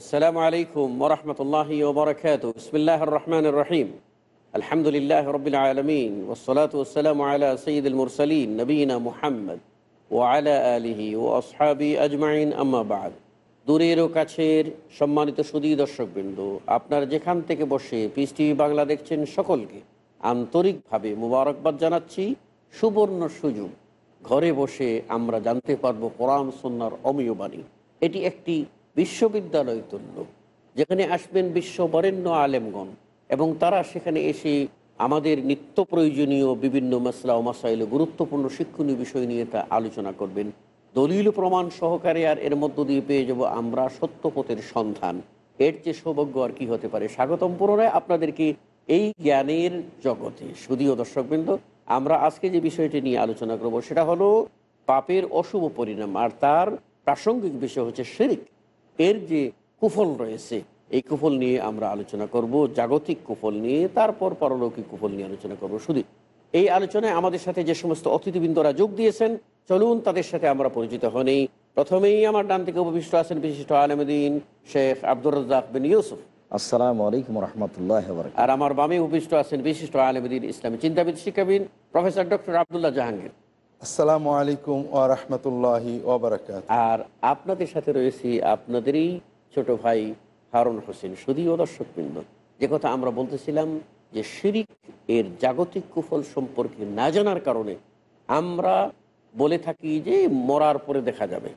আসসালামু আলাইকুম ওরহমতুল্লাহ ওবরাকাত বিসমিল্লাহ রহমান রহিম আলহামদুলিল্লাহ রবিল আলমিন ওসলাত ওসালাম আলা সঈদুল মুরসলিন নবীনা মুহাম্মদ ও আলা আলিহি ও আসহাবি আজমাইন। আম্মাবাদ দূরের ও কাছের সম্মানিত সুদী দর্শকবৃন্দ, আপনার যেখান থেকে বসে পিস টিভি বাংলা দেখছেন সকলকে আন্তরিকভাবে মুবারকবাদ জানাচ্ছি। সুবর্ণ সুযোগ। ঘরে বসে আমরা জানতে পারব পরাম সন্ন্যার অমীয়বাণী এটি একটি বিশ্ববিদ্যালয় তুল্য, যেখানে আসবেন বিশ্ব বরেণ্য আলেমগণ, এবং তারা সেখানে এসে আমাদের নিত্য প্রয়োজনীয় বিভিন্ন মশলা ও মাসাইল, গুরুত্বপূর্ণ শিক্ষণীয় বিষয় নিয়ে তা আলোচনা করবেন। দলিল প্রমাণ সহকারে আর এর মধ্য দিয়ে পেয়ে যাব আমরা সত্যপথের সন্ধান। এর যে সৌভাগ্য আর কি হতে পারে? স্বাগতম পুনরায় আপনাদেরকে এই জ্ঞানের জগতে। শুধুও দর্শকবৃন্দ, আমরা আজকে যে বিষয়টি নিয়ে আলোচনা করব, সেটা হলো পাপের অশুভ পরিণাম, আর তার প্রাসঙ্গিক বিষয় হচ্ছে শিরিক। এর যে কুফল রয়েছে এই কুফল নিয়ে আমরা আলোচনা করব জাগতিক কুফল নিয়ে তারপর পরলৌকিক কুফল নিয়ে আলোচনা করব। শুধু এই আলোচনায় আমাদের সাথে যে সমস্ত অতিথিবৃন্দরা যোগ দিয়েছেন চলুন তাদের সাথে আমরা পরিচিত হনি প্রথমেই আমার ডান থেকে উপবিষ্ট আছেন বিশিষ্ট আলমদিন শেখ আব্দুর রাজাক বিন ইউসুফ। আসসালামু আলাইকুম রহমতুল্লাহ আর আমার বামে উপবিষ্ট আছেন বিশিষ্ট আলমদিন ইসলামী চিন্তাবিদ শিক্ষাবিদ প্রফেসর ডক্টর আবদুল্লাহ জাহাঙ্গীর। আসসালামু আলাইকুম ও রহমতুল্লাহি আর আপনাদের সাথে রয়েছি আপনাদেরই ছোট ভাই হারুন হোসেন শুধুও দর্শকবৃন্দ। যে কথা আমরা বলতেছিলাম যে শিরিক এর জাগতিক কুফল সম্পর্কে না জানার কারণে আমরা বলে থাকি যে মরার পরে দেখা যাবে।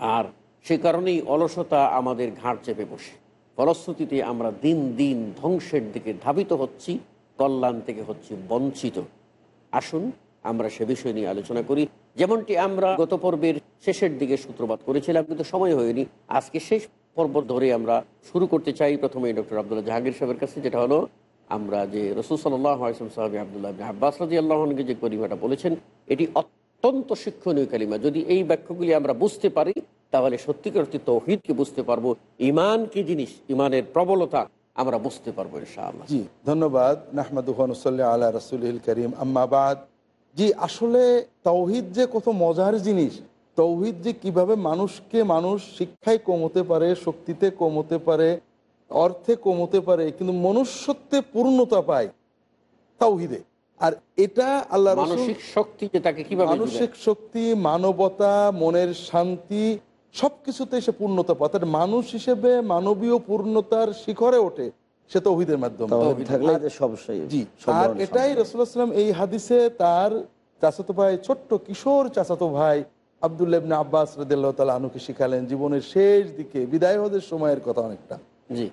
আর সে কারণেই অলসতা আমাদের ঘাড় চেপে বসে। ফলশ্রুতিতে আমরা দিন দিন ধ্বংসের দিকে ধাবিত হচ্ছি, কল্যাণ থেকে হচ্ছি বঞ্চিত। আসুন আমরা সে বিষয় নিয়ে আলোচনা করি। যেমনটি আমরা গত পর্বের শেষের দিকে সূত্রপাত করেছিলাম, কিন্তু সময় হয়নি। আজকে শেষ পর্ব ধরে আমরা শুরু করতে চাই প্রথমে ডক্টর আবদুল্লাহ জাহাঙ্গীর সাহেবের কাছে, যেটা হলো, আমরা যে রসুল সাল্লাহ আসলাম সাহাবি আবদুল্লাহ আব্বাস রাজি আল্লাহনকে যে কলিমাটা বলেছেন, এটি অত্যন্ত শিক্ষণীয় কালিমা। যদি এই বাক্যগুলি আমরা বুঝতে পারি, তাহলে সত্যিকার অর্থে তৌহিদকে বুঝতে পারব ইমান কি জিনিস ইমানের প্রবলতা আমরা বুঝতে পারব ইনশাআল্লাহ। ধন্যবাদ। নাহমাদুহানুসল্লাহ আল্লাহ রসুল করিম। আম্মাবাদ জি আসলে তৌহিদ যে কত মজার জিনিস তৌহিদ যে কীভাবে মানুষকে মানুষ শিক্ষায় কমতে পারে শক্তিতে কমতে পারে অর্থে কমতে পারে কিন্তু মনুষ্যত্বে পূর্ণতা পায় তাওহিদে। আর এটা আল্লাহ মানসিক শক্তি যে কীভাবে মানসিক শক্তি মানবতা মনের শান্তি সবকিছুতে সে পূর্ণতা পায়। তার মানুষ হিসেবে মানবীয় পূর্ণতার শিখরে ওঠে। সে তৌহিদের মাধ্যমে। আর এটাই। এই হাদিসে তার চাচাতো ভাই ছোট্ট কিশোর চাচাতো ভাই আব্বাস রদুল্লাহ তালা আনুকে শিখালেন জীবনের শেষ দিকে বিদায় হদের সময়ের কথা অনেকটা। জি।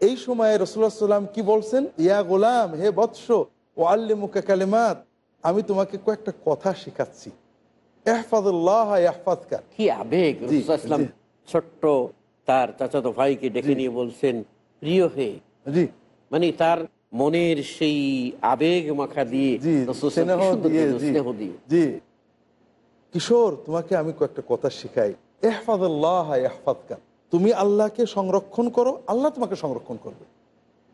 এই সময়ে রসুল্লাহ সাল্লাম কি বলছেন? ইয়া গোলাম হে বৎস ও আল্লিমুকা কালেমাত আমি তোমাকে কয়েকটা কথা শেখাচ্ছি। কি আবেগ। ছোট্ট তার চাচাতো ভাইকে ডেকে নিয়ে বলছেন প্রিয় হে জি। মানে তার মনের সেই আবেগ মাখা দিয়ে স্নেহ জি। কিশোর তোমাকে আমি কয়েকটা কথা শিখাই। এহফাদকা তুমি আল্লাহকে সংরক্ষণ করো আল্লাহ তোমাকে সংরক্ষণ করবে।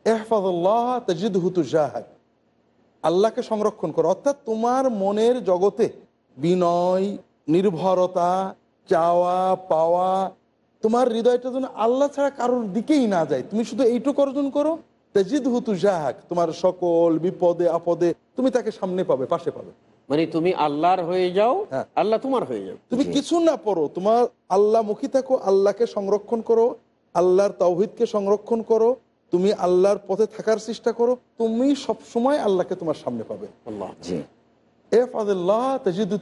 এহফাদুল্লাহ তাজিদ হুতু জাহাদ আল্লাহকে সংরক্ষণ করো। অর্থাৎ তোমার মনের জগতে বিনয় নির্ভরতা চাওয়া পাওয়া তোমার হৃদয়টা যেন আল্লাহ ছাড়া কারোর দিকেই না যায়। তুমি শুধু এইটুকু অর্জন করো তাজিদ হুতু জাহাক তোমার সকল বিপদে আপদে তুমি তাকে সামনে পাবে পাশে পাবে। মানে তুমি আল্লাহর হয়ে যাও হ্যাঁ। আল্লাহ তোমার হয়ে যাও তুমি কিছু না পড়ো তোমার আল্লাহ মুখী থাকো আল্লাহকে সংরক্ষণ করো আল্লাহর তাওহিদকে সংরক্ষণ করো তুমি আল্লাহর পথে থাকার চেষ্টা করো তুমি সব সময় আল্লাহকে তোমার সামনে পাবে। আল্লাহ। জি। তাজিদু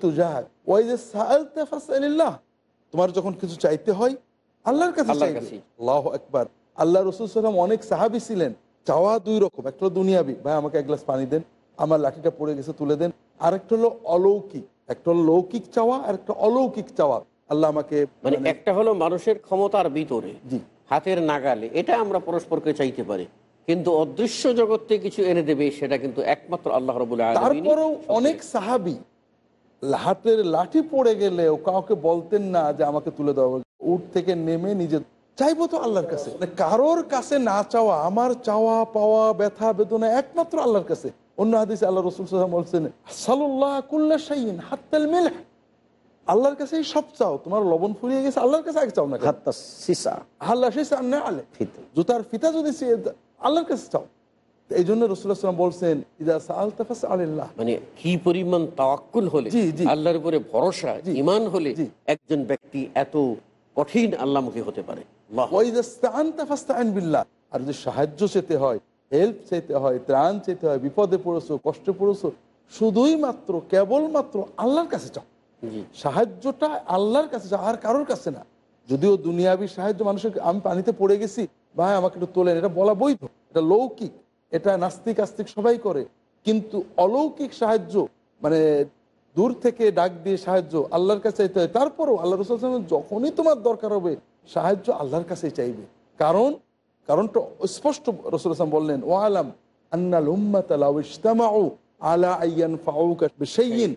তোমার যখন কিছু চাইতে হয় আল্লাহর কাছে আল্লাহর। আল্লাহ একবার আল্লাহ রসুল সাল্লাম অনেক সাহাবি ছিলেন। চাওয়া দুই রকম একটা হলো দুনিয়াবি ভাই আমাকে এক গ্লাস পানি দেন আমার লাঠিটা পড়ে গেছে তুলে দেন। আর একটা হলো অলৌকিক একটা হলো লৌকিক চাওয়া আর একটা অলৌকিক চাওয়া। আল্লাহ আমাকে মানে মানে- একটা হলো মানুষের ক্ষমতার ভিতরে জি। হাতের নাগালে এটা আমরা পরস্পরকে চাইতে পারি। কিন্তু অদৃশ্য জগতে কিছু এনে দেবে সেটা কিন্তু একমাত্র আল্লাহ রবুল তারপরেও অনেক সাহাবি হাতের লাঠি পড়ে গেলেও কাউকে বলতেন না যে আমাকে তুলে দেওয়া। উঠ থেকে নেমে নিজে চাইব তো আল্লাহর কাছে। মানে কারোর কাছে না চাওয়া আমার চাওয়া পাওয়া ব্যথা বেদনা একমাত্র আল্লাহর কাছে। অন্য হাদিসে আল্লাহ রসুল সাল্লাম বলছেন সাল্লাহ কুল্লা হাত্তাল আল্লাহর কাছেই সব চাও। তোমার লবণ ফুরিয়ে গেছে আল্লাহর কাছে আগে চাও না? সিসা। আল্লাহ সেই না আলে জুতার ফিতা যদি আল্লাহর কাছে চাও। এই জন্য রসুল্লাহ সাল্লাম বলছেন ইদা সাল তাফাস আলিল্লাহ মানে কি পরিমাণ তাওয়াক্কুল হলে। আল্লাহর উপরে ভরসা। ইমান হলে। একজন ব্যক্তি এত কঠিন আল্লাহমুখী হতে পারে। আর যদি সাহায্য চেতে হয় হেল্প চাইতে হয় ত্রাণ চাইতে হয় বিপদে পড়েছো কষ্টে পড়েছো শুধুই মাত্র কেবলমাত্র আল্লাহর কাছে চাও। সাহায্যটা আল্লাহর কাছে চাও আর কারোর কাছে না। যদিও দুনিয়াবি সাহায্য মানুষের আমি পানিতে পড়ে গেছি ভাই আমাকে একটু তোলেন এটা বলা বৈধ এটা লৌকিক এটা নাস্তিক আস্তিক সবাই করে। কিন্তু অলৌকিক সাহায্য মানে দূর থেকে ডাক দিয়ে সাহায্য আল্লাহর কাছে চাইতে হয়। তারপরও আল্লাহ রসুল যখনই তোমার দরকার হবে সাহায্য আল্লাহর কাছেই চাইবে। কারণ কারণটা স্পষ্ট রসুল আসলাম বললেন ও আলাম আন্নাল উম্মাত লাউ আলা আইয়ান ফাউকা বিশাইইন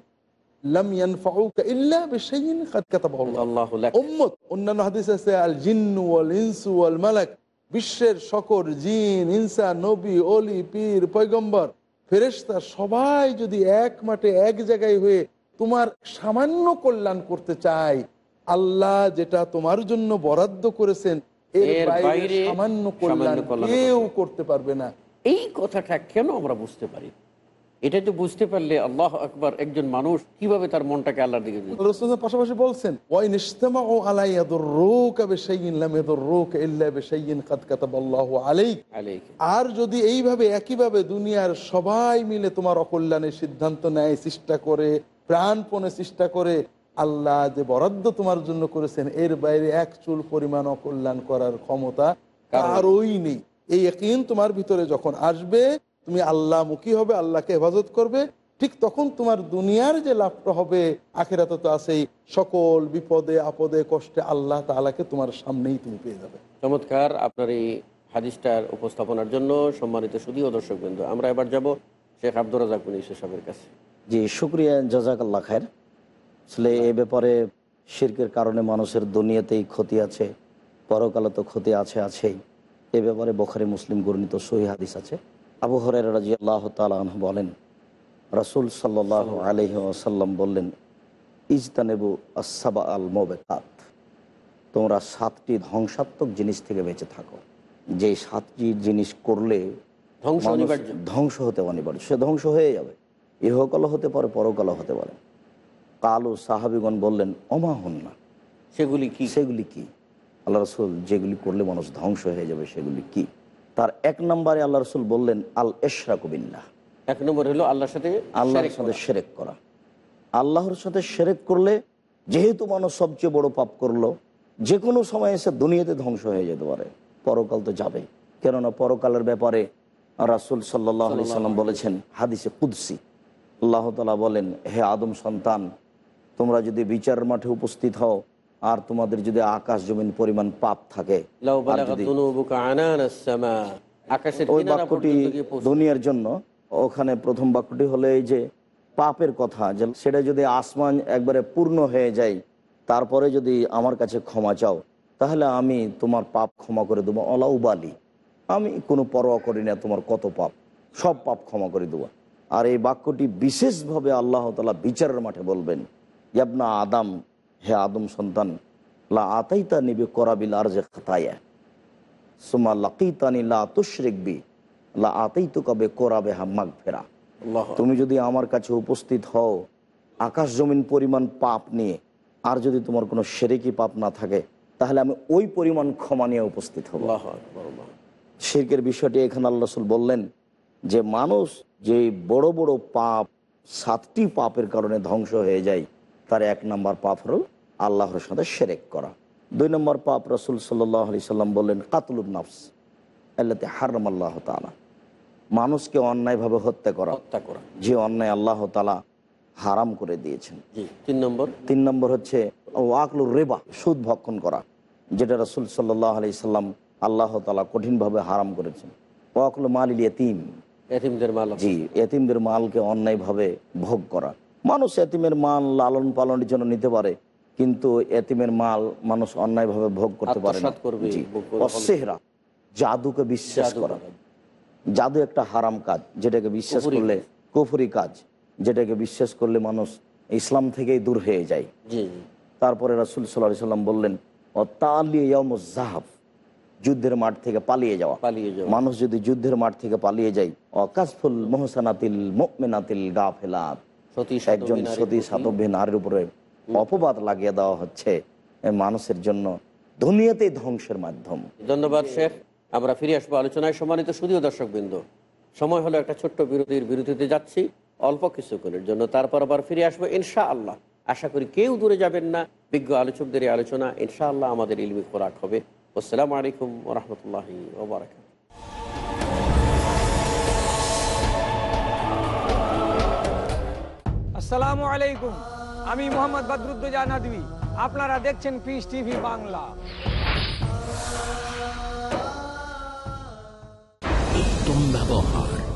লাম ইয়ানফাউকা ইল্লা বিশাইইন কাদ আল্লাহ। উম্মত অন্যান্য হাদিস আছে আল জিন্নু ওয়াল ইনসু ওয়াল মালাক বিশ্বের সকল জিন ইনসা নবী অলি পীর পয়গম্বর ফেরেশতা সবাই যদি এক মাঠে এক জায়গায় হয়ে তোমার সামান্য কল্যাণ করতে চায় আল্লাহ যেটা তোমার জন্য বরাদ্দ করেছেন এর বাইরে সামান্য কল্যাণ কেউ করতে পারবে না। এই কথাটা কেন আমরা বুঝতে পারি? এটা তো বুঝতে পারলে আল্লাহ আকবার একজন মানুষ কীভাবে তার মনটাকে আল্লাহর দিকে পাশাপাশি বলছেন আর যদি এইভাবে একইভাবে দুনিয়ার সবাই মিলে তোমার অকল্যাণের সিদ্ধান্ত নেয় চেষ্টা করে প্রাণপণে চেষ্টা করে আল্লাহ যে বরাদ্দ তোমার জন্য করেছেন এর বাইরে এক চুল পরিমাণ অকল্যাণ করার ক্ষমতা কারোই নেই। এই একইন তোমার ভিতরে যখন আসবে তুমি আল্লাহ মুখী হবে আল্লাহকে হেফাজত করবে। ঠিক তখন তোমার দুনিয়ার যে লাভটা হবে আখেরাতে তো আছেই। সকল বিপদে আপদে কষ্টে আল্লাহ তাআলাকে তোমার সামনেই তুমি পেয়ে যাবে। চমৎকার আপনার এই হাদিসটার উপস্থাপনার জন্য সম্মানিত সুদীয় দর্শক বিন্দু আমরা এবার যাব শেখ আব্দুর রাজাক সাহেবের কাছে। জি শুক্রিয়া জাজাকাল্লা খায়ের। আসলে এ ব্যাপারে শির্কের কারণে মানুষের দুনিয়াতেই ক্ষতি আছে পরকালে তো ক্ষতি আছে আছেই। এ ব্যাপারে বখারি মুসলিম গর্ণিত সহি হাদিস আছে। আবু হরের রাজি আল্লাহ তালাহ বলেন রাসুল সাল্লাহ আলহি আসাল্লাম বললেন ইজতানেবু আসাবা আল মোবেকাত তোমরা সাতটি ধ্বংসাত্মক জিনিস থেকে বেঁচে থাকো। যে সাতটি জিনিস করলে ধ্বংস ধ্বংস হতে অনিবার্য। সে ধ্বংস হয়ে যাবে। ইহকালও হতে পারে পরকালও হতে পারে। কালু সাহাবিগণ বললেন অমাহন না সেগুলি কি? সেগুলি কি? আল্লাহ রসুল যেগুলি করলে মানুষ ধ্বংস হয়ে যাবে সেগুলি কি? তার এক নম্বরে আল্লাহ রসুল বললেন আল এশরাকুবিল্লাহ এক নম্বর হলো আল্লাহর সাথে আল্লাহর সাথে। সেরেক করা। আল্লাহর সাথে সেরেক করলে যেহেতু মানুষ সবচেয়ে বড় পাপ করল যে কোনো সময় এসে দুনিয়াতে ধ্বংস হয়ে যেতে পারে পরকাল তো যাবে কেননা পরকালের ব্যাপারে রাসুল সাল্লাহ আলি সাল্লাম বলেছেন হাদিসে কুদ্সি। আল্লাহ তালা বলেন হে আদম সন্তান তোমরা যদি বিচারের মাঠে উপস্থিত হও আর তোমাদের যদি আকাশ জমিন পরিমাণ পাপ থাকে ওই বাক্যটি। দুনিয়ার জন্য ওখানে প্রথম বাক্যটি হলো এই যে পাপের কথা যে সেটা যদি আসমান একবারে পূর্ণ হয়ে যায় তারপরে যদি আমার কাছে ক্ষমা চাও তাহলে আমি তোমার পাপ ক্ষমা করে দেবো অলাউবালি আমি কোনো পরোয়া করি না তোমার কত পাপ সব পাপ ক্ষমা করে দেবো আর এই বাক্যটি বিশেষভাবে আল্লাহ তালা বিচারের মাঠে বলবেন ইয়াবনা আদম হে আদম সন্তান লা আতাইতা নিবে করাবিল আর যে খাতায়া সুমা লাকিতানি লা তুশরিকবি লা আতাইতু কবে কোরাবে হাম্মাক ফেরা তুমি যদি আমার কাছে উপস্থিত হও আকাশ জমিন পরিমাণ পাপ নিয়ে আর যদি তোমার কোনো সেরেকি পাপ না থাকে তাহলে আমি ওই পরিমাণ ক্ষমা নিয়ে উপস্থিত হব। শিরকের বিষয়টি এখানে আল্লাহ রসুল বললেন যে মানুষ যে বড় বড় পাপ সাতটি পাপের কারণে ধ্বংস হয়ে যায় তার এক নম্বর পাপ হল আল্লাহর সাথে সেরেক করা। দুই নম্বর পাপ রসুল সাল্লাহ আলি সাল্লাম বললেন কাতুলুব নাফস আল্লাতে হারম আল্লাহ তালা মানুষকে অন্যায়ভাবে হত্যা করা। হত্যা করা। যে অন্যায় আল্লাহ তালা হারাম করে দিয়েছেন। তিন নম্বর? তিন নম্বর হচ্ছে ওয়াকলুর রেবা সুদ ভক্ষণ করা যেটা রসুল সাল্লাহ আলি সাল্লাম আল্লাহ তালা কঠিনভাবে হারাম করেছেন। ওয়াকলু মালিল ইয়তিম এতিমদের মাল। জি এতিমদের মালকে অন্যায়ভাবে ভোগ করা। মানুষ এতিমের মাল লালন পালনের জন্য নিতে পারে কিন্তু এতিমের মাল মানুষ অন্যায়ভাবে ভোগ করতে পারে অসেহরা জাদুকে বিশ্বাস করা। জাদু একটা হারাম কাজ যেটাকে বিশ্বাস করলে কুফরি কাজ যেটাকে বিশ্বাস করলে মানুষ ইসলাম থেকেই দূর হয়ে যায়। তারপরে রাসুল সাল্লাহ সাল্লাম বললেন ও তালিয়াহাব যুদ্ধের মাঠ থেকে পালিয়ে যাওয়া। পালিয়ে যাওয়া। মানুষ যদি যুদ্ধের মাঠ থেকে পালিয়ে যায় অকাশফুল মোহসানাতিল মোমেনাতিল গাফেলাত একজন সতী সাতব্যী নারীর উপরে অপবাদ লাগিয়ে দেওয়া হচ্ছে মানুষের জন্য দুনিয়াতেই ধ্বংসের মাধ্যম। ধন্যবাদ শেখ। আমরা ফিরে আসব আলোচনায়। সম্মানিত সুদীয় দর্শক বিন্দু সময় হলো একটা ছোট্ট বিরতির বিরতিতে যাচ্ছি অল্প কিছুক্ষণের জন্য। তারপর আবার ফিরে আসব ইনশা আল্লাহ আশা করি কেউ দূরে যাবেন না। বিজ্ঞ আলোচকদের এই আলোচনা ইনশা আল্লাহ আমাদের ইলমি খোরাক হবে। আসসালামু আলাইকুম ওরহমতুল্লাহি ওবরাকাত আসসালামু আলাইকুম। আমি মোহাম্মদ বদরুদ্দোজা আপনারা দেখছেন পিস টিভি বাংলা। ব্যবহার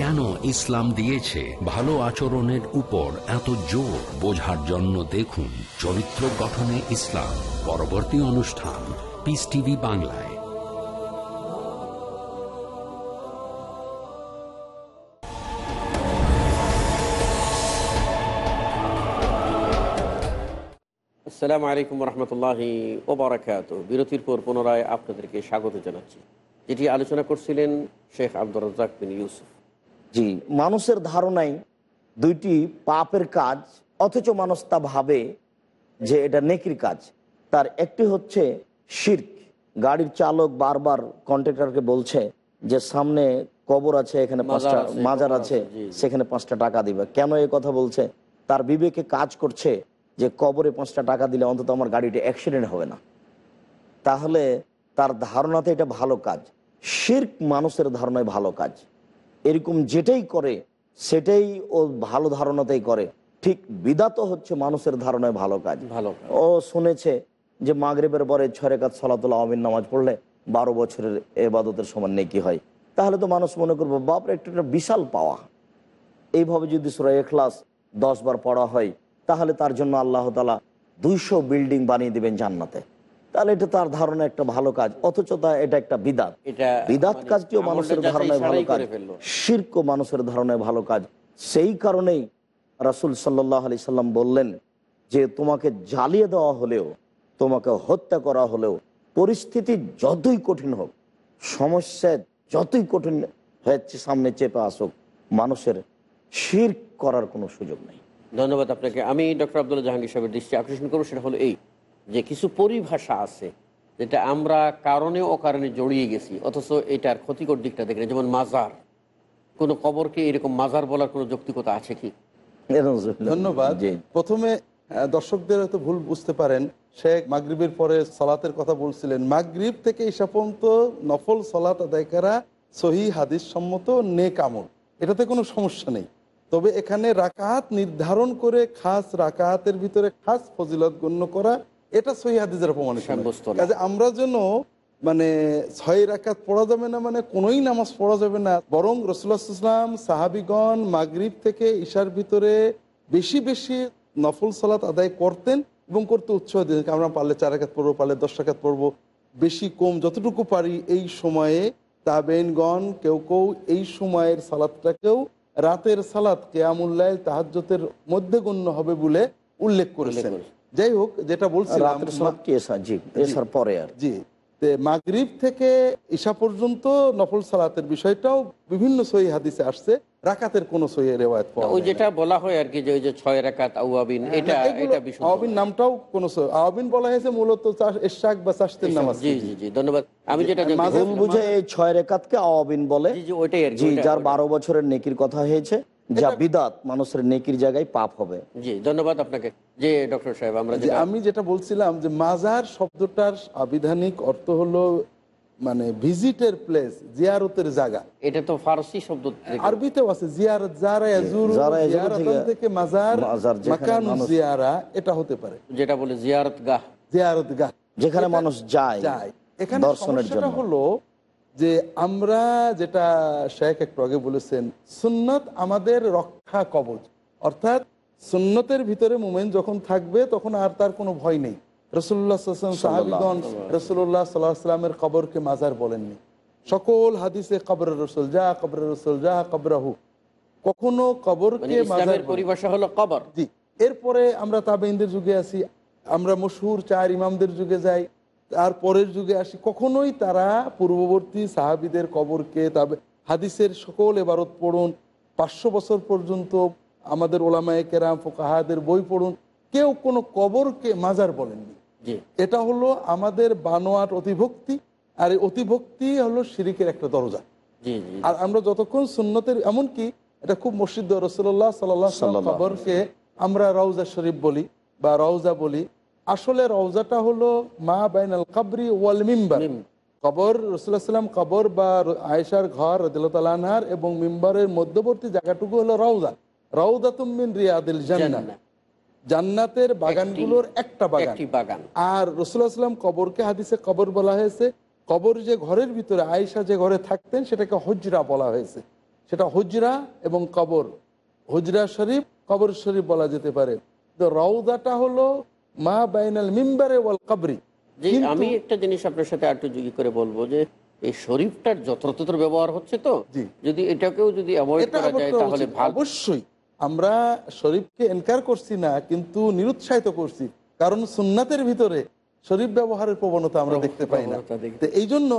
কেন ইসলাম দিয়েছে? ভালো আচরণের উপর এত জোর বোঝার জন্য দেখুন চরিত্র গঠনে ইসলাম। পরবর্তী অনুষ্ঠান পিস টিভি বাংলায়। আসসালামু আলাইকুম রহমতুল্লাহি ওবরাকাত বিরতির পর পুনরায় আপনাদেরকে স্বাগত জানাচ্ছি। যেটি আলোচনা করছিলেন শেখ আব্দুর রাজাক বিন ইউসুফ। জি মানুষের ধারণায় দুইটি পাপের কাজ অথচ মানুষ তা ভাবে যে এটা নেকির কাজ। তার একটি হচ্ছে শির্ক। গাড়ির চালক বারবার কন্ট্রাক্টরকে বলছে যে সামনে কবর আছে এখানে পাঁচটা মাজার আছে। সেখানে পাঁচটা টাকা দিবে। কেন এই কথা বলছে? তার বিবেকে কাজ করছে যে কবরে পাঁচটা টাকা দিলে অন্তত আমার গাড়িটা অ্যাক্সিডেন্ট হবে না। তাহলে তার ধারণাতে এটা ভালো কাজ। শির্ক মানুষের ধারণায় ভালো কাজ। এরকম যেটাই করে সেটাই ও ভালো ধারণাতেই করে। ঠিক বিদাত হচ্ছে মানুষের ধারণায় ভালো কাজ। ভালো ও শুনেছে যে মাগরিবের পরে ছয় কাজ সালাতুল্লাহ আমিন নামাজ পড়লে বারো বছরের এবাদতের সমান নেকি হয়। তাহলে তো মানুষ মনে করব বাপরে একটু একটা বিশাল পাওয়া। এইভাবে যদি সুরাই এখলাস দশ বার পড়া হয় তাহলে তার জন্য আল্লাহ তালা দুইশো বিল্ডিং বানিয়ে দেবেন জান্নাতে। তাহলে এটা তার ধারণা একটা ভালো কাজ অথচ তা এটা একটা বিদাত। বিদাত মানে কাজটিও মানুষের ধারণায় ভালো কাজ শির্ক মানুষের ধারণায় ভালো কাজ। সেই কারণেই রাসুল সাল্লাহ আলি সাল্লাম বললেন যে তোমাকে জ্বালিয়ে দেওয়া হলেও তোমাকে হত্যা করা হলেও পরিস্থিতি যতই কঠিন হোক সমস্যা যতই কঠিন হয়েছে সামনে চেপে আসুক মানুষের শির করার কোনো সুযোগ নেই। ধন্যবাদ আপনাকে। আমি ডক্টর আব্দুল্লাহ জাহাঙ্গীর সাহেবের দৃষ্টি আকর্ষণ করব সেটা হলো এই। যে কিছু পরিভাষা আছে যেটা আমরা কারণে অকারণে জড়িয়ে গেছি অথচ এটার ক্ষতিকর দিকটা দেখি যেমন মাজার। কোনো কবরকে এরকম মাজার বলার কোনো যৌক্তিকতা আছে কি? ধন্যবাদ। জি। প্রথমে দর্শকদের হয়তো ভুল বুঝতে পারেন শেখ মাগরিবের পরে সলাতের কথা বলছিলেন। মাগরিব থেকে ঈশা পর্যন্ত নফল সলাত আদায় করা সহি হাদিস সম্মত নেক আমল। এটাতে কোনো সমস্যা নেই। তবে এখানে রাকাত নির্ধারণ করে খাস রাকাতের ভিতরে খাস ফজিলত গণ্য করা এটা সহি হাদিসের প্রমাণিত কাজে আমরা যেন মানে ছয় রাকাত পড়া যাবে না মানে কোনোই নামাজ পড়া যাবে না বরং রসুল্লাহাম সাহাবিগণ মাগরিব থেকে ঈশার ভিতরে বেশি বেশি নফল সালাত আদায় করতেন এবং করতে উৎসাহ দিতেন। আমরা পারলে চার রাকাত পড়ব পারলে দশ রাকাত পড়ব। বেশি কম যতটুকু পারি এই সময়ে তাবেনগণ কেউ কেউ এই সময়ের সালাদটাকেও রাতের সালাদ কেয়ামুল্লাহ তাহাজ্যতের মধ্যে গণ্য হবে বলে উল্লেখ করেছেন। যাই হোক যেটা বলছিলাম জি এসার পরে আর। জি। তে থেকে ঈশা পর্যন্ত নফল সালাতের বিষয়টাও বিভিন্ন সহি হাদিসে আসছে রাকাতের কোন সহি রেওয়ায়ত পাওয়া ওই যেটা বলা হয় আর কি যে ওই যে ছয় রাকাত আউয়াবিন এটা এটা বিশুদ্ধ। আওয়াবিন নামটাও কোন সহি- আওয়াবিন বলা হয়েছে মূলত চাষ- এশাক বা চাষতের নামাজ জি জি জি ধন্যবাদ। আমি যেটা ভুল বুঝে এই ছয় রেখাতকে আওয়াবিন বলে। জি জি ওইটাই আর জি যার ওইটা। বারো বছরের নেকির কথা হয়েছে। যা বিদাত মানুষের নেকির জায়গায় পাপ হবে। জি ধন্যবাদ আপনাকে। যে ডক্টর সাহেব আমরা আমি যেটা বলছিলাম যে মাজার শব্দটার আবিধানিক অর্থ হলো মানে ভিজিটের প্লেস জিয়ারতের জায়গা। এটা তো ফারসি শব্দ আরবিতেও আছে জিয়ারত যারা ইয়াজুরু যারা ইয়াজুরু জিয়ারাতান থেকে- মাজার মাজার মাকান জিয়ারা এটা হতে পারে। যেটা বলে জিয়ারত গাহ। জিয়ারত গাহ। যেখানে মানুষ যায় যায়। এখানে দর্শনের সমস্যাটা জন্য। হলো যে আমরা যেটা শেখ একটু আগে বলেছেন সুন্নত আমাদের রক্ষা কবচ। অর্থাৎ সুন্নতের ভিতরে মোমেন যখন থাকবে তখন আর তার কোনো ভয় নেই। রসুল্লাহ সাহাবিগণ রসুল্লাহ সাল্লাহ কবরকে মাজার বলেননি। সকল হাদিসে কবর রসুল যা কবর রসুল যা কবরাহু। কখনো মানে কবরকে মাজার পরিভাষা হলো কবর। জি। এরপরে আমরা তাবেইনদের যুগে আসি আমরা মশহুর চার ইমামদের যুগে যাই। তার পরের যুগে আসি কখনোই তারা পূর্ববর্তী সাহাবিদের কবরকে তবে হাদিসের সকল এবারত পড়ুন পাঁচশো বছর পর্যন্ত আমাদের ওলামায়ে কেরাম ফোকাহাদের বই পড়ুন কেউ কোনো কবরকে মাজার বলেননি। এটা হলো আমাদের বানোয়াট অতিভক্তি আর এই অতিভক্তি হলো শিরিকের একটা দরজা। আর আমরা যতক্ষণ সুন্নতের এমনকি এটা খুব মসজিদ রসুল্লাহ সাল্লাহ খবরকে আমরা রওজা শরীফ বলি বা রওজা বলি আসলে রওজাটা হলো মা বাইন আল কাবরি ওয়াল মিম্বার। কবর রসুল্লাহ সাল্লাম কবর বা আয়েশার ঘর রদিলতালানহার এবং মিম্বারের মধ্যবর্তী জায়গাটুকু হলো রওজা। রওদা তুমিন রিয়াদিল জান্নাত। জান্নাতের বাগানগুলোর একটা বাগান। আর রসুল্লাহ সাল্লাম কবরকে হাদিসে কবর বলা হয়েছে। কবর যে ঘরের ভিতরে আয়েশা যে ঘরে থাকতেন সেটাকে হজরা বলা হয়েছে। সেটা হজরা এবং কবর। হজরা শরীফ কবর শরীফ বলা যেতে পারে। তো রওদাটা হলো মা বাইনাল মিম্বারে ওয়াল কবরি। আমি একটা জিনিস আপনার সাথে একটু যোগী করে বলব যে এই শরীফটার যত্রতত্র ব্যবহার হচ্ছে তো? যদি এটাকেও যদি অ্যাভয়েড করা যায় তাহলে অবশ্যই আমরা শরীফকে এনকার করছি না কিন্তু নিরুৎসাহিত করছি। কারণ সুন্নাতের ভিতরে শরীফ ব্যবহারের প্রবণতা আমরা দেখতে পাই না। এই জন্য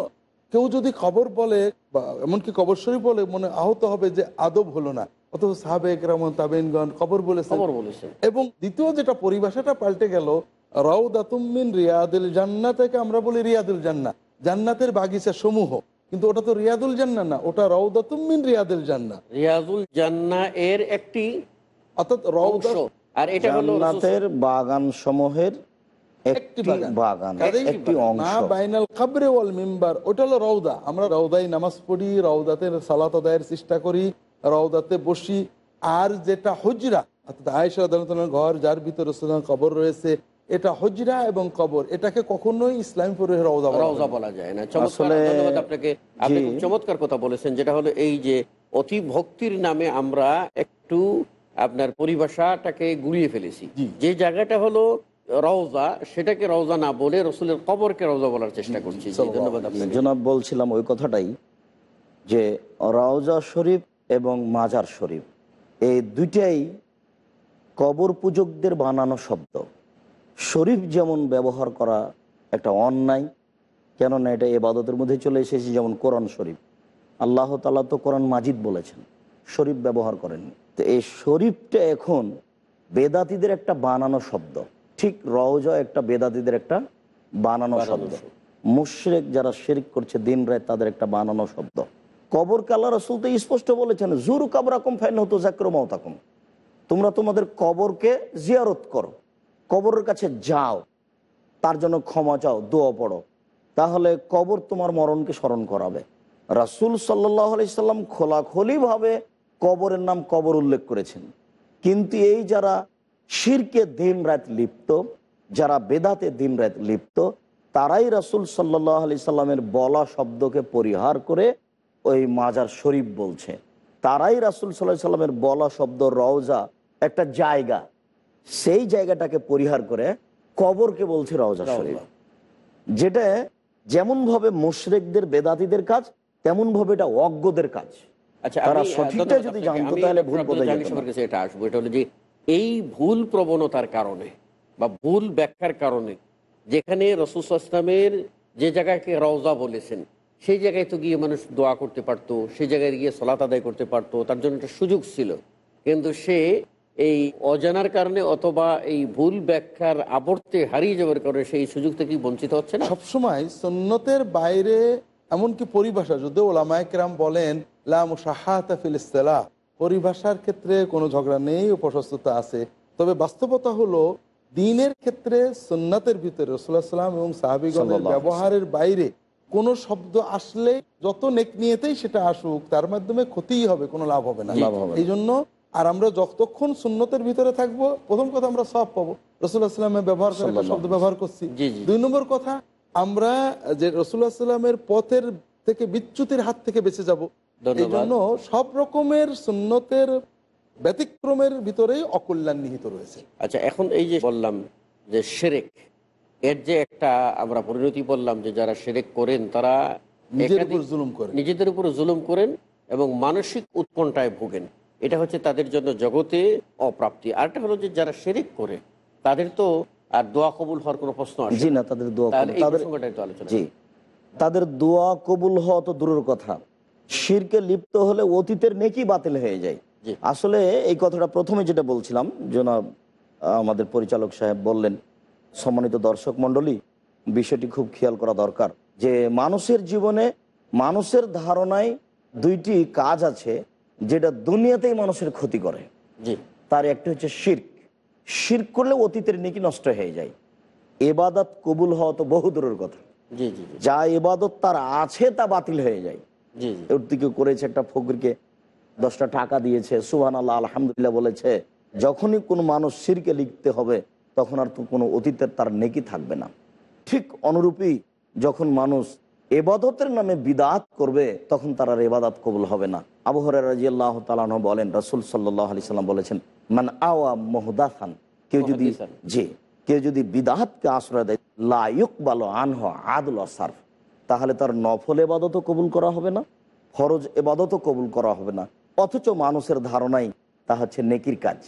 কেউ যদি খবর বলে বা এমনকি কবর শরীফ বলে মনে আহত হবে যে আদব হলো না। অথচ তাবেনগণ খবর এবং দ্বিতীয় যেটা পরিভাষাটা পাল্টে গেল রাউদাতুমিন রিয়াদুল জান্না থেকে আমরা বলি রিয়াদুল জান্না জান্নাতের বাগিচা সমূহ কিন্তু ওটা তো রিয়াদুল জান্না না ওটা রাউদাতুমিন রিয়াদুল জান্না রিয়াজুল জান্না এর একটি অর্থাৎ অংশ। আর এটা হলো জান্নাতের বাগান সমূহের একটি বাগান। একটি অংশ। মা বাইনাল কাবরে ওয়াল মিম্বার ওটা হলো রওদা আমরা রওদায় নামাজ পড়ি রওদাতে সালাত আদায়ের চেষ্টা করি রওদাতে বসি। আর যেটা হজরা অর্থাৎ আয়েশা রাদিয়াল্লাহু ঘর যার ভিতরে সুতরাং কবর রয়েছে এটা হজরা এবং কবর এটাকে কখনোই ইসলামী পরিবেশ রওদা বলা রওজা বলা যায় না। চমৎকার আপনাকে। আপনি চমৎকার কথা বলেছেন যেটা হলো এই যে অতি ভক্তির নামে আমরা একটু আপনার পরিভাষাটাকে গুলিয়ে ফেলেছি। যে জায়গাটা হলো রওজা সেটাকে রওজা না বলে রসুলের কবরকে রওজা বলার চেষ্টা করছি। ধন্যবাদ জনাব বলছিলাম ওই কথাটাই যে রওজা শরীফ এবং মাজার শরীফ। এই দুইটাই কবর পূজকদের বানানো শব্দ। শরীফ যেমন ব্যবহার করা একটা অন্যায় কেননা এটা এবাদতের মধ্যে চলে এসেছে যেমন কোরআন শরীফ। আল্লাহ তালা তো কোরআন মাজিদ বলেছেন শরীফ ব্যবহার করেননি। তো এই শরীফটা এখন বেদাতিদের একটা বানানো শব্দ। ঠিক রওজা একটা বেদাতিদের একটা বানানো শব্দ। মুশরেক যারা শিরিক করছে দিন রায় তাদের একটা বানানো শব্দ। কবর কাল্লা রসুল তো স্পষ্ট বলেছেন, জুরু কাবরাকুম ফাইন হতো জাক্রমাতাকুম তোমরা তোমাদের কবরকে জিয়ারত করো, কবরের কাছে যাও, তার জন্য ক্ষমা চাও, দোয়া পড়ো। তাহলে কবর তোমার মরণকে স্মরণ করাবে। রাসুল সাল্লাহ আলাইসাল্লাম খোলাখলিভাবে কবরের নাম কবর উল্লেখ করেছেন। কিন্তু এই যারা শিরকে দিন রাত লিপ্ত, যারা বেদাতে দিন রাত লিপ্ত, তারাই রাসুল সাল্লাহ আলি সাল্লামের বলা শব্দকে পরিহার করে ওই মাজার শরীফ বলছে। তারাই রাসুল সাল্লাহ সাল্লামের বলা শব্দ রওজা একটা জায়গা। সেই জায়গাটাকে পরিহার করে কবরকে বলছে রওজা শরীফ। যেটা যেমন ভাবে মুশরেকদের বেদাতিদের কাজ তেমন ভাবে এটা অজ্ঞদের কাজ। আচ্ছা তারা আমি, সঠিকটা যদি জানতো আমি তাহলে ভুল আব্দুল বোঝা জাহাঙ্গীর যেত না। সাহেবের কাছে এটা আসব এটা হলো যে এই ভুল প্রবণতার কারণে বা ভুল ব্যাখ্যার কারণে যেখানে রসুলামের যে জায়গাকে রওজা বলেছেন সেই জায়গায় তো গিয়ে মানুষ দোয়া করতে পারতো সেই জায়গায় গিয়ে সলাত আদায় করতে পারতো তার জন্য একটা সুযোগ ছিল। কিন্তু সে এই অজানার কারণে অথবা এই ভুল ব্যাখ্যার আবর্তে হারিয়ে যাওয়ার কারণে সেই সুযোগ থেকে বঞ্চিত হচ্ছে না? সবসময় সন্ন্যতের বাইরে এমনকি পরিভাষা যদিও ওলামায়করাম বলেন লাম সাহাতা ফিলিস্তেলা পরিভাষার ক্ষেত্রে কোনো ঝগড়া নেই ও প্রশস্ততা আছে। তবে বাস্তবতা হলো দিনের ক্ষেত্রে সন্ন্যতের ভিতরে রসুল্লাহ সাল্লাম এবং সাহাবিগণের ব্যবহারের বাইরে কোনো শব্দ আসলে যত নেক নিয়েতেই সেটা আসুক তার মাধ্যমে ক্ষতিই হবে কোনো লাভ হবে না। এই জন্য আর আমরা যতক্ষণ সুন্নতের ভিতরে থাকব প্রথম কথা আমরা সব পাবো রসুল্লাহ সাল্লামের ব্যবহার করে একটা শব্দ ব্যবহার করছি। দুই নম্বর কথা আমরা যে রসুল্লাহ সাল্লামের পথের থেকে বিচ্যুতির হাত থেকে বেঁচে যাব। এই জন্য সব রকমের সুন্নতের ব্যতিক্রমের ভিতরেই অকল্যাণ নিহিত রয়েছে আচ্ছা এখন এই যে বললাম যে সেরেক এর যে একটা আমরা পরিণতি বললাম যে যারা সেরেক করেন তারা নিজেদের উপর জুলুম করেন এবং মানসিক উৎকণ্ঠায় ভোগেন। এটা হচ্ছে তাদের জন্য জগতে অপ্রাপ্তি। আরেকটা হলো যে যারা সেরেক করে তাদের তো আর দোয়া কবুল হওয়ার কোনো প্রশ্ন আসে না। তাদের দোয়া তাদের আলোচনা জি। তাদের দোয়া কবুল হওয়া তো দূরের কথা। শিরকে লিপ্ত হলে অতীতের নেকি বাতিল হয়ে যায়। আসলে এই কথাটা প্রথমে যেটা বলছিলাম জনাব আমাদের পরিচালক সাহেব বললেন সম্মানিত দর্শক মণ্ডলী বিষয়টি খুব খেয়াল করা দরকার যে মানুষের জীবনে মানুষের ধারণায় দুইটি কাজ আছে যেটা দুনিয়াতেই মানুষের ক্ষতি করে। জি। তার একটা হচ্ছে শির্ক। শির্ক করলে অতীতের নেকি নষ্ট হয়ে যায়। এবাদত কবুল হওয়া তো বহু দূরের কথা। জি জি জি। যা এবাদত তার আছে তা বাতিল হয়ে যায়। জি জি। ওর দিকে করেছে একটা ফকিরকে দশটা টাকা দিয়েছে সুহান আল্লাহ আলহামদুলিল্লাহ বলেছে যখনই কোনো মানুষ শিরকে লিখতে হবে তখন আর কোনো অতীতের তার নেকি থাকবে না। ঠিক অনুরূপী যখন মানুষ এবাদতের নামে বিদাত করবে তখন তার আর এবাদাত কবুল হবে না। আবহরে রাজি আল্লাহ তালাহ বলেন রসুল সাল্লাহ আলি সাল্লাম বলেছেন মান আওয়া মহদাসান কেউ যদি যে কেউ যদি বিদাহাতকে আশ্রয় দেয় লায়ুক বালো আনহ আদুল সার্ফ তাহলে তার নফল এবাদতও কবুল করা হবে না ফরজ এবাদতও কবুল করা হবে না। অথচ মানুষের ধারণাই তা হচ্ছে নেকির কাজ।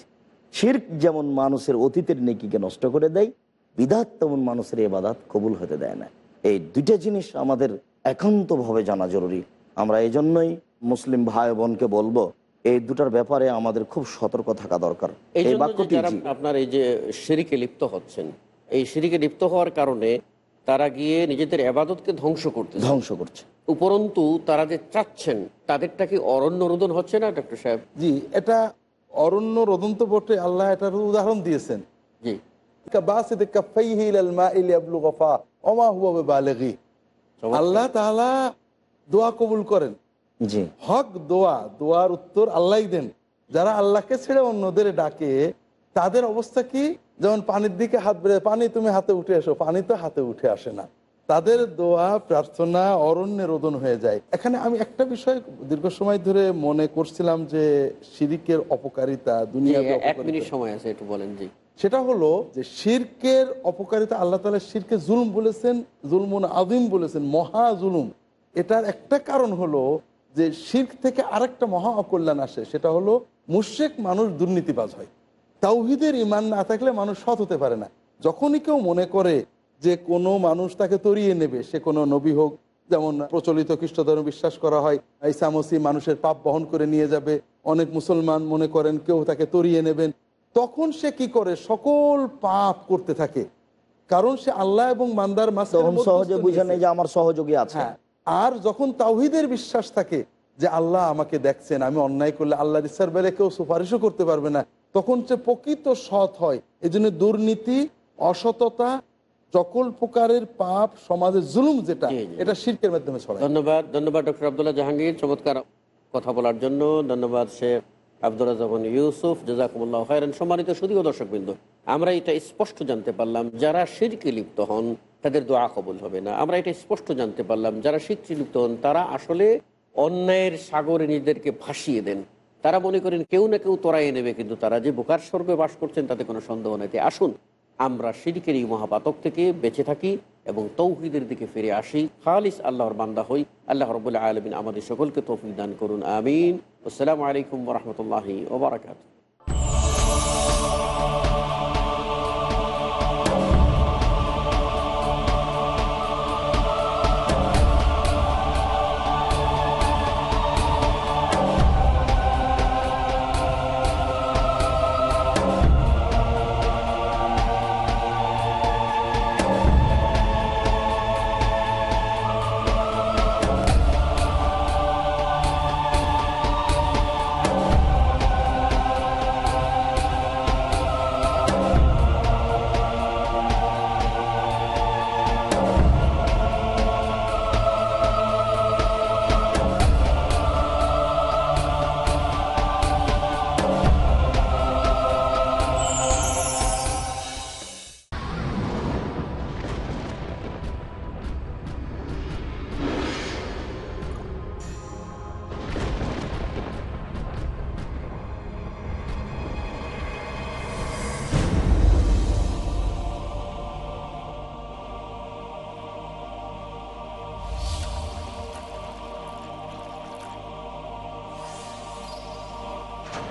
শির্ক যেমন মানুষের অতীতের নেকিকে নষ্ট করে দেয় বিদাত তেমন মানুষের এবাদাত কবুল হতে দেয় না। এই দুইটা জিনিস আমাদের একান্তভাবে জানা জরুরি। আমরা এই জন্যই মুসলিম ভাই বোনকে বলব এই দুটার ব্যাপারে আমাদের খুব সতর্ক থাকা দরকার। এই বাক্যটি আপনার এই যে সিঁড়িকে লিপ্ত হচ্ছেন এই সিঁড়িকে লিপ্ত হওয়ার কারণে তারা গিয়ে নিজেদের আবাদতকে ধ্বংস করতে ধ্বংস করছে। উপরন্তু তারা যে চাচ্ছেন তাদেরটা কি অরণ্য রোদন হচ্ছে না ডক্টর সাহেব? জি এটা অরণ্য রদন্ত বটে আল্লাহ এটার উদাহরণ দিয়েছেন। জি। আল্লাহ তাআলা দোয়া কবুল করেন। জি। হক দোয়া দোয়ার উত্তর আল্লাহ দেন। যারা আল্লাহকে ছেড়ে অন্যদের ডাকে তাদের অবস্থা কি? যেমন পানির দিকে হাত বেড়ে পানি তুমি হাতে উঠে এসো পানি তো হাতে উঠে আসে না। তাদের দোয়া প্রার্থনা অরণ্যে রোদন হয়ে যায়। এখানে আমি একটা বিষয় দীর্ঘ সময় ধরে মনে করছিলাম যে শিরিকের অপকারিতা দুনিয়া সময় আছে একটু বলেন জি। সেটা হলো যে শিরকের অপকারিতা আল্লাহ তালা শিরকে জুলুম বলেছেন জুলমুন আদিম বলেছেন মহা জুলুম। এটার একটা কারণ হলো যে শির্ক থেকে আরেকটা মহা অকল্যাণ আসে সেটা হলো মুশেক মানুষ দুর্নীতিবাজ হয়। তাওহিদের ইমান না থাকলে মানুষ সৎ হতে পারে না। যখনই কেউ মনে করে যে কোনো মানুষ তাকে তরিয়ে নেবে সে কোনো নবী হোক যেমন প্রচলিত খ্রিস্ট ধর্ম বিশ্বাস করা হয় ইসামসি মানুষের পাপ বহন করে নিয়ে যাবে অনেক মুসলমান মনে করেন কেউ তাকে তরিয়ে নেবেন তখন সে কি করে? সকল পাপ করতে থাকে। কারণ সে আল্লাহ এবং মান্দার সহজে বুঝে নেই যে আমার সহযোগী আছে। হ্যাঁ আর যখন তাওহিদের বিশ্বাস থাকে যে আল্লাহ আমাকে দেখছেন আমি অন্যায় করলে আল্লাহ ইচ্ছার বেলে কেউ সুপারিশও করতে পারবে না তখন সে প্রকৃত সৎ হয়। এই জন্য দুর্নীতি অসততা সকল প্রকারের পাপ সমাজের জুলুম যেটা। এটা শিল্পের মাধ্যমে ছড়ায়। ধন্যবাদ ধন্যবাদ ডক্টর আবদুল্লাহ জাহাঙ্গীর চমৎকার কথা বলার জন্য। ধন্যবাদ শেখ আব্দুল রাজামান ইউসুফ জাজাকুমুল্লাহ হয়রান সম্মানিত সুদীয় দর্শকবৃন্দ আমরা এটা স্পষ্ট জানতে পারলাম যারা শিরকে লিপ্ত হন তাদের দোয়া কবুল হবে না। আমরা এটা স্পষ্ট জানতে পারলাম যারা শিরকে লিপ্ত হন তারা আসলে অন্যায়ের সাগরে নিজেদেরকে ভাসিয়ে দেন। তারা মনে করেন কেউ না কেউ তোরাই নেবে কিন্তু তারা যে বোকার স্বর্গে বাস করছেন তাতে কোনো সন্দেহ নেই। আসুন আমরা সিরিকের এই মহাপাতক থেকে বেঁচে থাকি এবং তৌহিদের দিকে ফিরে আসি। খালিস আল্লাহর বান্দা হই। আল্লাহ রবুল্লাহ আলমিন আমাদের সকলকে তৌফিক দান করুন। আমিন। আসসালামু আলাইকুম রহমতুল্লাহি ওবরাকাত